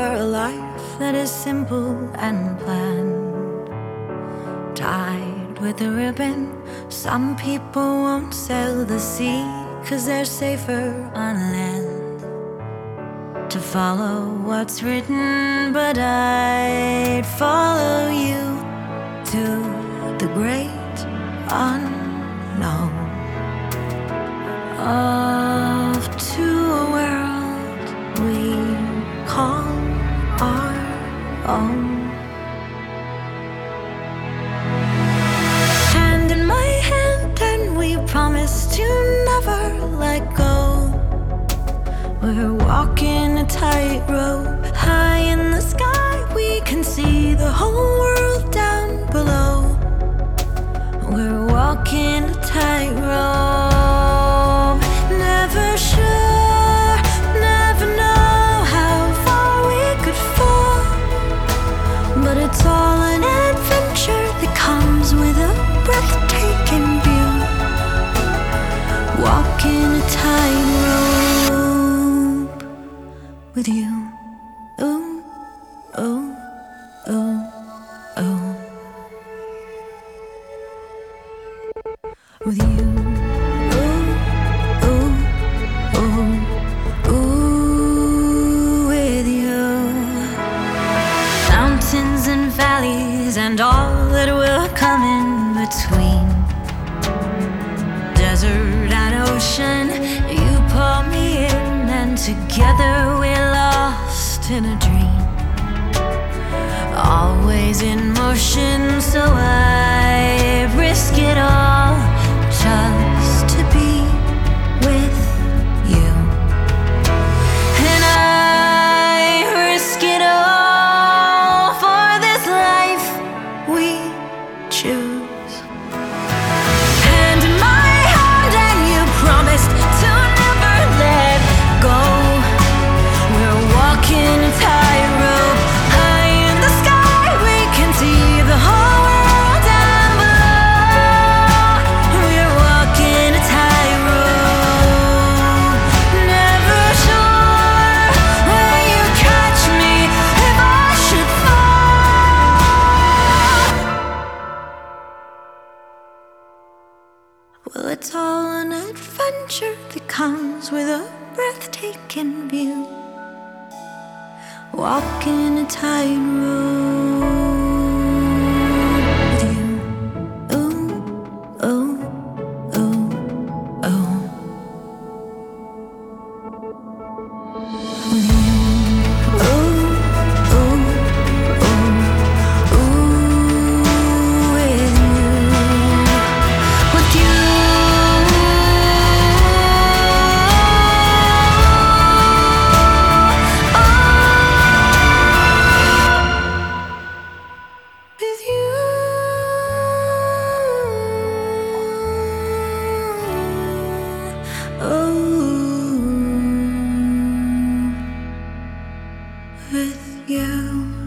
for a life that is simple and planned. Tied with a ribbon, some people won't sail the sea, cause they're safer on land. To follow what's written, but I'd follow you to the great unknown. We're walking a tightrope high in the sky. We can see the whole world down below. We're walking a tightrope. Never sure, never know how far we could fall. But it's all an adventure that comes with a breathtaking view. Walking a tightrope with you. Ooh, ooh, ooh, ooh. With you. Oh, oh, with you. Mountains and valleys and all that will come in between. Together we're lost in a dream. Always in motion, so I risk it all Well, it's all an adventure that comes with a breathtaking view. Walking a tightrope with you.